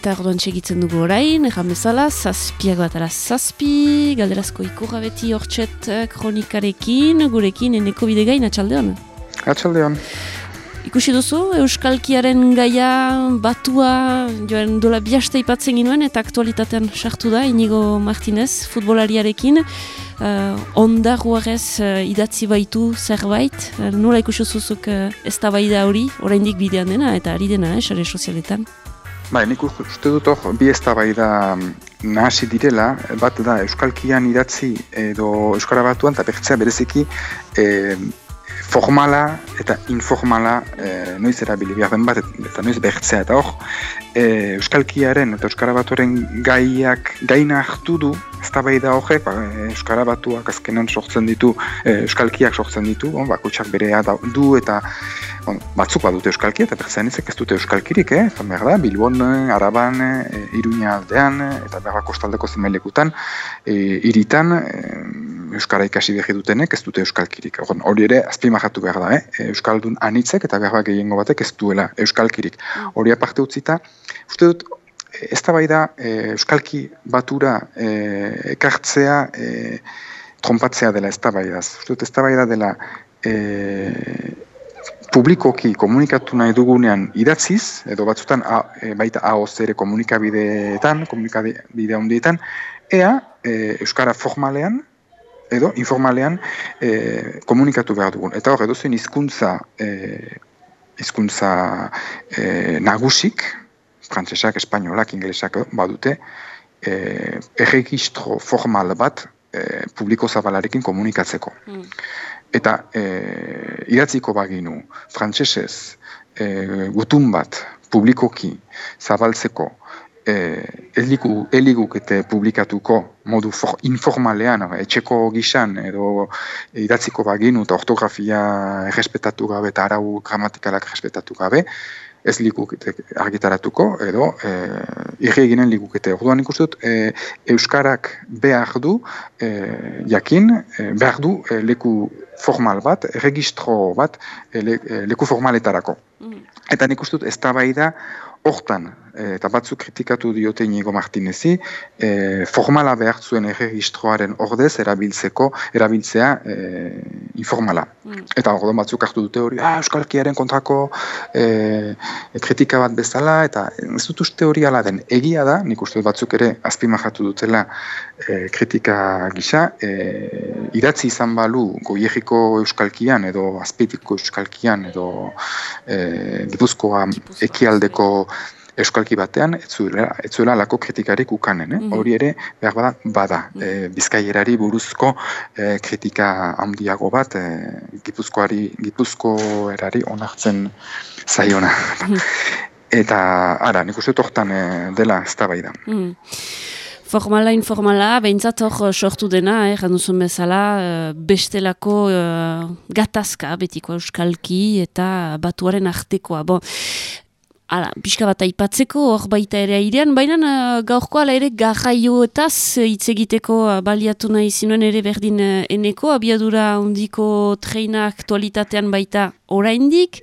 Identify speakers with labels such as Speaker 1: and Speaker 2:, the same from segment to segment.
Speaker 1: eta orduan txegitzen dugu orain, erran bezala, zazpiak bat ala zazpi, galderazko ikurra beti hortxet eh, kronikarekin, gurekin eneko bidegain, atxaldeon?
Speaker 2: Atxaldeon.
Speaker 1: Ikusi duzu, Euskalkiaren gaia batua joan dola bihaste ipatzen ginuen eta aktualitatean sartu da, Inigo Martinez, futbolariarekin. Uh, onda guarez uh, idatzi baitu zerbait, uh, nola ikusi zuzuk uh, ez da hori, oraindik bidean dena eta ari dena, eh, sare sozialetan.
Speaker 2: Bai, nik uste dut hor, bi ez da da nahasi direla, bat da Euskalkian idatzi edo Euskara batuan, eta bertzea bereziki eh, formala eta informala e, noiz erabili behar den bat eta noiz behertzea eta hor e, Euskalkiaren eta Euskara Batuaren gaiak gaina hartu du ez da da hoge, ba, Euskara Batuak azkenan sortzen ditu e, Euskalkiak sortzen ditu, on, bakutsak berea du eta on, batzuk badute Euskalkia eta berzean ez dute Euskalkirik, eh? Eta behar da, Bilbon, Araban, e, Iruña aldean eta behar kostaldeko zimelekutan e, iritan Euskara ikasi behi dutenek ez dute Euskalkirik. Hori ere, azpimahatu behar da, eh? Euskaldun anitzek eta behar gehiengo batek ez duela Euskalkirik. Mm. Hori aparte utzita, uste dut, ez da bai da Euskalki batura e, ekartzea e, trompatzea dela ez da bai da. Uste dut, ez da bai da dela e, publikoki komunikatu nahi dugunean idatziz, edo batzutan a, e, baita ahoz ere komunikabideetan, komunikabide handietan, ea e, Euskara formalean, edo informalean e, komunikatu behar dugun. Eta hor, edo zen izkuntza, e, izkuntza e, nagusik, frantzesak, espainolak, inglesak badute, e, erregistro formal bat e, publiko zabalarekin komunikatzeko. Mm. Eta e, idatziko baginu, frantsesez e, gutun bat publikoki zabaltzeko eh, eliguk eta publikatuko modu for, informalean, etxeko gisan edo idatziko baginu eta ortografia errespetatu gabe eta arau gramatikalak errespetatu gabe, ez liguk argitaratuko edo e, irri eginen liguk eta orduan ikustut e, Euskarak behar du e, jakin, e, behar du e, leku formal bat, registro bat e, leku formaletarako. Mm. Eta nik ustut ez da hortan, eta batzuk kritikatu diote Inigo Martinezi, e, formala behar zuen erregistroaren ordez erabiltzeko, erabiltzea e, informala. Mm. Eta ordo batzuk hartu dute hori, ah, Euskalkiaren kontrako e, kritika bat bezala, eta ez dut uste hori ala den egia da, nik uste batzuk ere azpimahatu dutela e, kritika gisa, e, idatzi izan balu goierriko Euskalkian edo azpetiko Euskalkian edo e, Gipuzkoa ekialdeko euskalki batean, ez zuela, ez zuela lako kritikarik ukanen, eh? Mhm. hori ere, behar bada, bada, mm -hmm. bizkaierari buruzko e, kritika handiago bat, e, gipuzkoari, gipuzkoerari onartzen zaiona. Mhm. Eta, ara, nik uste tortan e, dela ez da bai da.
Speaker 1: Formala, informala, behintzat hor sortu dena, eh, janduzun bezala, bestelako gatazka betiko euskalki eta batuaren artekoa. Bon, Hala, pixka bat aipatzeko, hor baita ere airean, baina uh, gaurko ala ere garraioetaz hitz egiteko uh, baliatu nahi zinuen ere berdin uh, eneko, abiadura ondiko treina aktualitatean baita oraindik,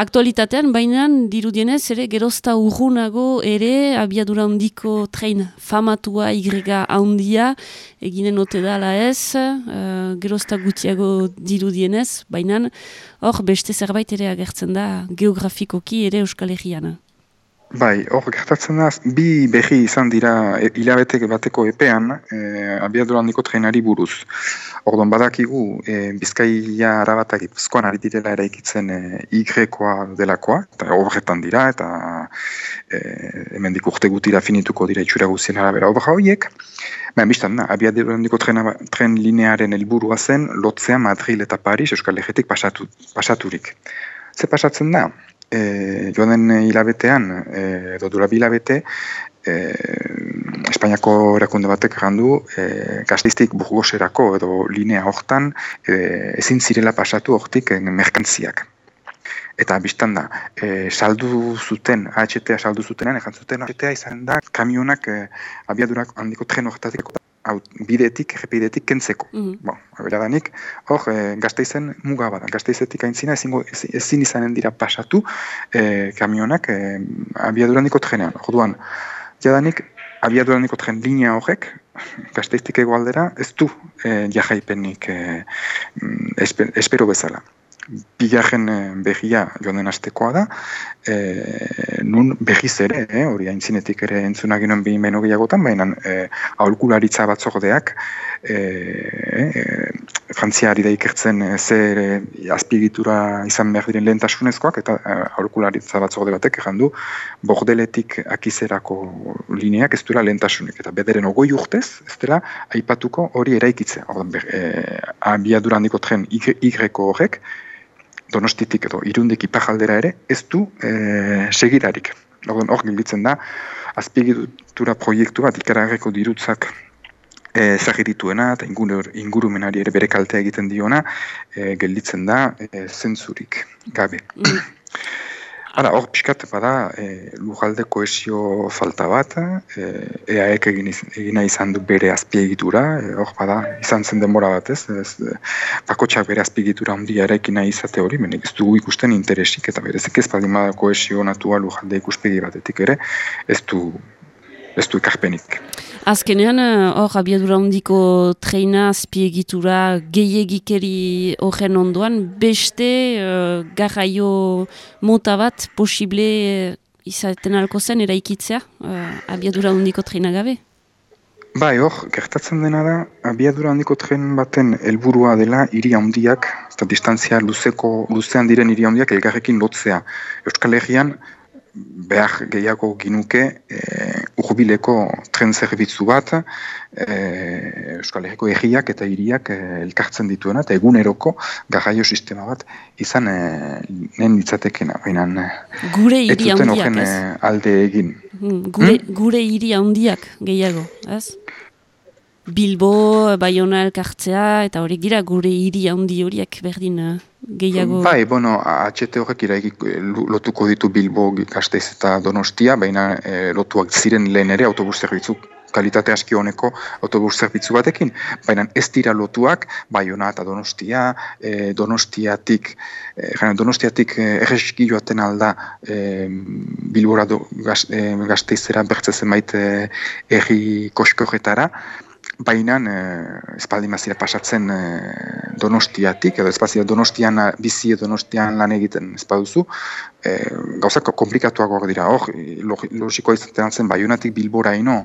Speaker 1: aktualitatean baina dirudienez ere gerozta urrunago ere abiadura ondiko trein famatua igrega handia, eginen ote dala ez, uh, gerozta gutiago dirudienez, baina hor beste zerbait ere agertzen da geografikoki ere Euskal Herrian.
Speaker 2: Bai, hor gertatzen da, bi behi izan dira e, hilabete bateko epean e, abiadura handiko trenari buruz. Ordon badakigu e, Bizkaia arabatak ipuzkoan ari direla eraikitzen e, igrekoa delakoa, eta horretan dira, eta e, hemen dik urte gutira finituko dira itxura guzien arabera obra horiek. Baina biztan da, abiadura handiko tren linearen helburua zen, lotzea Madrid eta Paris Euskal Herretik pasatu, pasaturik. Ze pasatzen da? E, joan den hilabetean, e, edo dura hilabete, e, Espainiako erakunde batek gandu e, gazteiztik burgoserako edo linea hortan e, ezin zirela pasatu hortik merkantziak. Eta biztan da, e, saldu zuten, AHT-a saldu zutenan, egan zuten, AHT-a izan da, kamionak e, abiadurak handiko tren horretatik hau, bidetik, errepidetik kentzeko. Mm -hmm. bon, danik, hor, e, gazteizen muga bada. Gazteizetik aintzina ezin, ezin izanen dira pasatu e, kamionak e, abiadurandiko trenean. Orduan, jadanik, abiaduraniko tren linea horrek, gazteiztik egoaldera, ez du e, jahaipenik e, espero bezala bigarren eh, behia joan den astekoa da, e, nun behiz ere, e, hori haintzinetik ere entzunak ginen behin beno gehiagotan, baina e, aholkularitza batzordeak e, e, frantziari da ikertzen zer e, azpigitura izan behar diren lehentasunezkoak, eta e, aholkularitza batzorde batek egin du, bordeletik akizerako lineak ez duela lehentasunik, eta bederen ogoi urtez, ez dela, aipatuko hori eraikitzea. Hor, e, abiadura handiko tren Y-ko horrek, donostitik edo irundik ipajaldera ere, ez du e, segirarik. Hor, hor gilditzen da, azpiegitura proiektu bat ikarageko dirutzak e, zagirituena eta ingurumenari ere bere kaltea egiten diona, e, gelditzen da e, zentzurik gabe. Hala, hor pixkat bada e, lujalde koesio falta bat, e, EAek egin egina izan du bere azpiegitura, e, hor bada izan zen denbora bat ez, ez e, bakotxak bere azpiegitura handia eraikina izate hori, menik ez dugu ikusten interesik eta berezik ez baldin bada koesio natua lujalde ikuspegi batetik ere, ez du, ez du ikarpenik.
Speaker 1: Azkenean, eh, hor, abiadura hondiko treina, azpiegitura, gehiagikeri horren ondoan, beste uh, garraio mota bat posible uh, izaten alko zen eraikitzea, uh, abiadura hondiko treina gabe?
Speaker 2: Bai, hor, gertatzen dena da, abiadura handiko tren baten helburua dela hiri handiak, eta distantzia luzeko, luzean diren hiri handiak elgarrekin lotzea. Euskal Herrian, behar gehiago ginuke e, urbileko tren zerbitzu bat e, Euskal Herriko egiak eta hiriak e, elkartzen dituena eta eguneroko garraio sistema bat izan e, nen ditzatekena baina
Speaker 1: gure hiri handiak ez?
Speaker 2: alde egin
Speaker 1: gure, hmm? gure hiri handiak gehiago ez? Bilbo, Bayona elkartzea, eta horiek dira gure hiri handi horiek berdin gehiago...
Speaker 2: Bai, bueno, HT horrek iraik lotuko ditu Bilbo, Gasteiz eta Donostia, baina e, lotuak ziren lehen ere autobus zerbitzu kalitate aski honeko autobus zerbitzu batekin, baina ez dira lotuak Bayona eta Donostia, e, Donostiatik, e, Donostiatik e, erreski joaten alda e, Bilbora do, gaz, e, Gasteizera bertzezen baite erri koskorretara, baina e, espaldi mazira pasatzen e, donostiatik, edo espazio donostian bizi donostian lan egiten espaduzu, e, gauzak komplikatuagoak dira, hor, logiko izatean zen, baiunatik bilbora ino,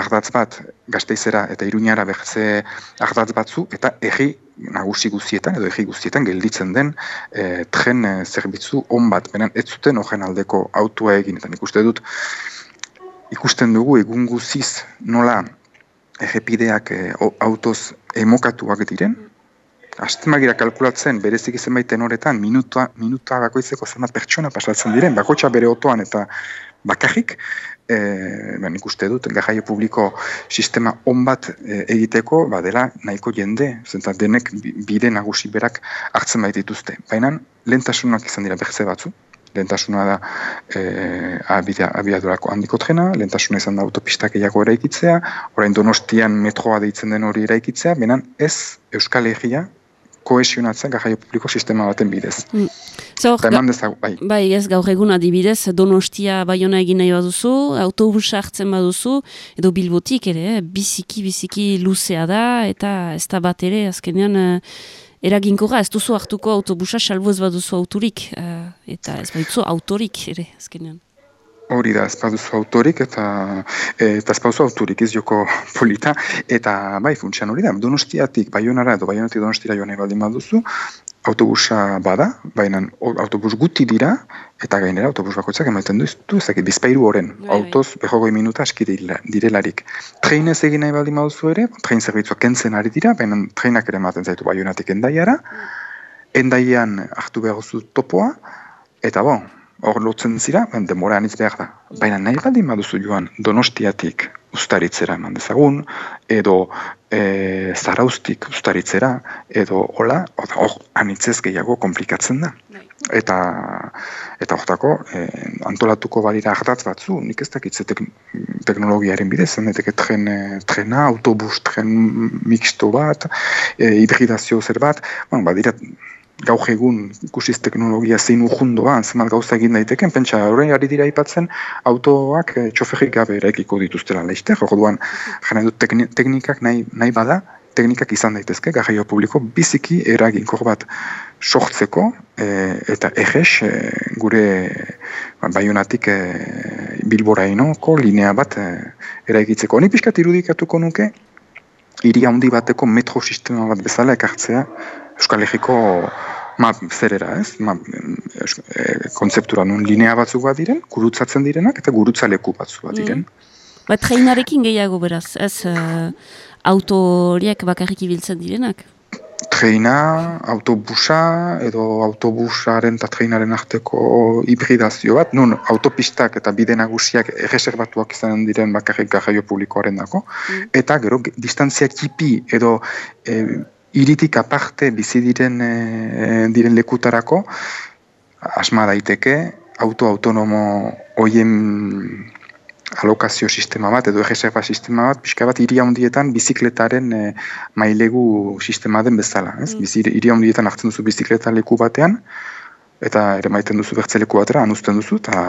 Speaker 2: ardatz bat, gazteizera eta iruñara behitze ardatz batzu, eta erri nagusi guztietan, edo erri guztietan, gelditzen den e, tren zerbitzu on bat, benen ez zuten horren aldeko autua egin, eta nik uste dut, ikusten dugu egun guziz nola errepideak e, autoz emokatuak diren, Aztemagira kalkulatzen, berezik izan baiten horretan, minuta, minuta bakoitzeko zenbat pertsona pasatzen diren, bakotxa bere otoan eta bakarrik, e, ben, ikuste dut, garraio publiko sistema on bat e, egiteko, badela nahiko jende, zenta denek bide nagusi berak hartzen baitituzte. Baina, lentasunak izan dira berze batzu, lentasuna da e, abiadurako handiko trena, lentasuna izan da autopistak egiago eraikitzea, orain donostian metroa deitzen den hori eraikitzea, benan ez Euskal Herria koesionatzen garraio publiko sistema baten bidez. Mm.
Speaker 1: So, bai. bai, ez gaur egun adibidez, donostia baiona egin nahi baduzu, autobusa hartzen baduzu, edo bilbotik ere, eh, biziki, biziki luzea da, eta ez da bat ere, azkenean, eh, eraginkora, ez duzu hartuko autobusa salbo ez baduzu autorik, uh, eta ez baduzu autorik ere, azkenean.
Speaker 2: Hori da, ez baduzu autorik, eta, eta ez baduzu autorik ez joko polita, eta bai, funtsian hori da, donostiatik, baionara edo baionatik donostira joan baldin baduzu, autobusa bada, baina autobus guti dira, eta gainera autobus bakoitzak ematen du, du ezakit, bizpairu horren, bai, bai. autoz behogoi minuta aski direlarik. Treinez egin nahi baldin baduzu ere, trein zerbitzua kentzen ari dira, baina treinak ere ematen zaitu baionatik endaiara, endaian hartu behar topoa, eta bon, hor lotzen zira, ben, demora anitz behar da. Baina nahi baldin baduzu joan donostiatik ustaritzera eman dezagun, edo e, zaraustik ustaritzera, edo hola, hor anitzez gehiago komplikatzen da. Bai. Eta eta hortako e, antolatuko balira hartatz batzu, nik ez dakitze tek, teknologiaren bidez, zeneteke tren, trena, autobus, tren mixto bat, e, hibridazio zer bat, bon, badira gaur egun ikusiz teknologia zein urrundoa, zenbat gauza egin daiteken, pentsa, horrein ari dira ipatzen, autoak e, txoferrik gabe eraikiko dituztela leizte, joko duan, jena dut teknikak nahi, nahi bada, teknikak izan daitezke, garraio publiko biziki eraginkor bat sortzeko, e, eta eges e, gure ba, baionatik e, bilbora inoko linea bat e, eraikitzeko. Honi pixkat irudikatuko nuke, hiri handi bateko metro sistema bat bezala ekartzea Euskal Herriko ma, zerera, ez? Ma, e, kontzeptura nun linea batzuk bat diren, gurutzatzen direnak, eta gurutza leku batzu bat diren. Mm.
Speaker 1: Ba, treinarekin gehiago beraz, ez uh, autoriak bakarrik ibiltzen direnak?
Speaker 2: Treina, autobusa, edo autobusaren eta treinaren arteko hibridazio bat, nun autopistak eta bide nagusiak erreserbatuak izan diren bakarrik garraio publikoaren dako, mm. eta gero distantzia kipi edo eh, iritik aparte bizi diren e, diren lekutarako asma daiteke auto autonomo hoien alokazio sistema bat edo egeserba sistema bat pixka bat iria hundietan bizikletaren e, mailegu sistema den bezala. Ez? Mm. Bizi, iria hundietan hartzen duzu bizikleta leku batean, eta ere maiten duzu bertzeleku batera, anuzten duzu, eta,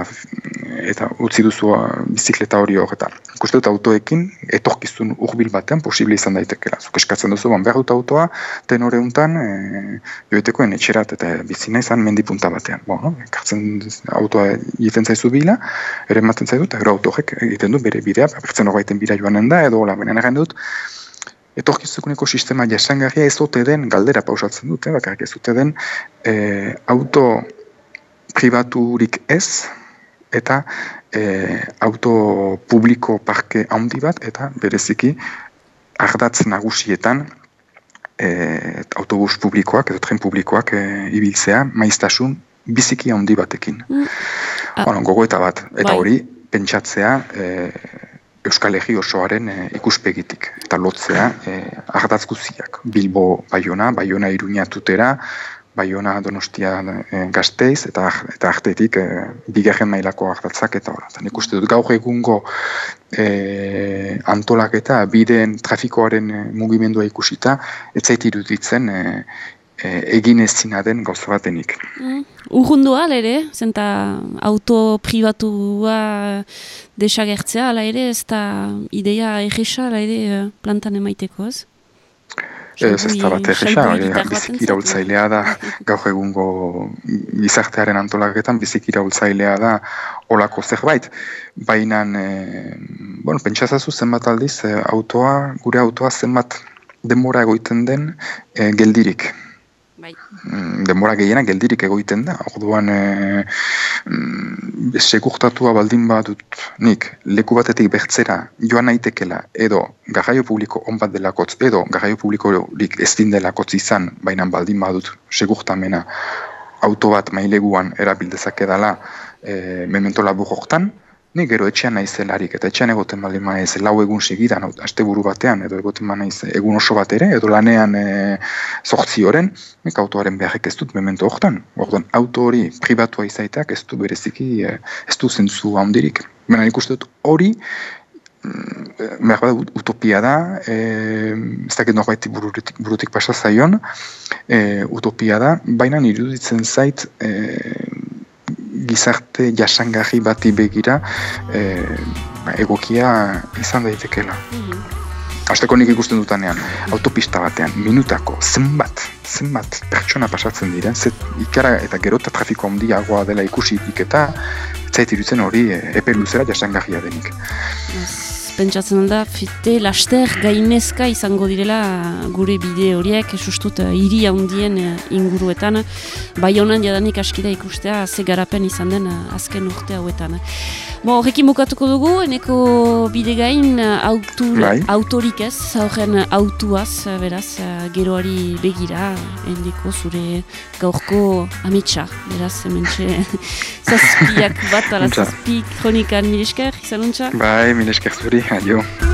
Speaker 2: eta utzi duzu uh, bizikleta hori horretan. Ikuste dut autoekin, etorkizun urbil batean posible izan daitekela. Zuk eskatzen duzu, ban behar dut autoa, ten hori untan, e, joetekoen etxerat eta bizina izan mendipunta batean. Bo, no? Kartzen autoa egiten zaizu bila, ere maten zaizu, eta gero autoek egiten du bere bidea, bertzen horreiten bira joanen da, edo hola, benen dut, etorkizukuneko sistema jasangarria ez dute den, galdera pausatzen dute, bakarrik ez dute den, e, auto pribaturik ez, eta e, auto publiko parke handi bat, eta bereziki ardatz nagusietan e, autobus publikoak, edo tren publikoak e, ibiltzea, maiztasun biziki handi batekin. Mm. Ah. gogo eta bat, eta bai. hori, pentsatzea, e, Euskal Herri osoaren e, ikuspegitik eta lotzea e, ardatz guziak. Bilbo Baiona, Baiona Iruña tutera, Baiona Donostia e, Gasteiz eta eta artetik e, bigarren mailako ardatzak eta hori. Tan ikuste dut gaur egungo e, antolaketa bideen trafikoaren mugimendua ikusita ez zait iruditzen e, egin ezina den gauza batenik.
Speaker 1: Mm. Urrundua, ere, zenta auto privatua desagertzea, ala ere, ez da idea egisa, ala ere, eh, plantan emaiteko, ez?
Speaker 2: Ez, ez da bat egisa, bizik iraultzailea da, gaur egungo gizartearen antolaketan, bizik iraultzailea da olako zerbait. Baina, e, bueno, pentsazazu zenbat aldiz, e, autoa, gure autoa zenbat denbora egoiten den e, geldirik. Bai. Mm, denbora gehiena geldirik egoiten da. Orduan e, mm, segurtatua baldin badut nik leku batetik bertzera joan naitekela edo garraio publiko on bat delakotz edo garraio publikorik ez din delakotz izan baina baldin badut segurtamena auto bat maileguan erabildezak edala e, memento labur Ni gero etxean naiz zelarik eta etxean egoten baldin maiz lau egun segidan, aste buru batean, edo egoten naiz egun oso bat ere, edo lanean e, zortzi oren, nik autoaren beharrek ez dut memento hortan. Orduan, auto hori pribatua izaiteak ez du bereziki, e, ez du zentzu handirik. Bena nik uste dut hori, mm, behar bada utopia da, e, ez dakit norbait burutik, burutik pasa zaion, e, utopia da, baina iruditzen zait, e, gizarte jasangarri bati begira e, egokia izan daitekela. Mm Azteko nik ikusten dutanean, autopista batean, minutako, zenbat, zenbat pertsona pasatzen dira, zet ikara eta gerota trafiko handiagoa dela ikusi eta zait irutzen hori e, epe luzera jasangarria denik
Speaker 1: pentsatzen da, fite, laster, gainezka izango direla gure bide horiek, sustut, uh, hiri handien uh, inguruetan, bai honan jadanik askida ikustea, ze garapen izan den uh, azken urte hauetan. Bo, horrekin bukatuko dugu, eneko bide gain autu, bai. autorik ez, horren autuaz, beraz, geroari begira, endeko zure gaurko ametsa, beraz, hementxe, zazpiak bat, ala zazpik kronikan, milesker, izan
Speaker 2: Bai, milesker zuri. Adiós.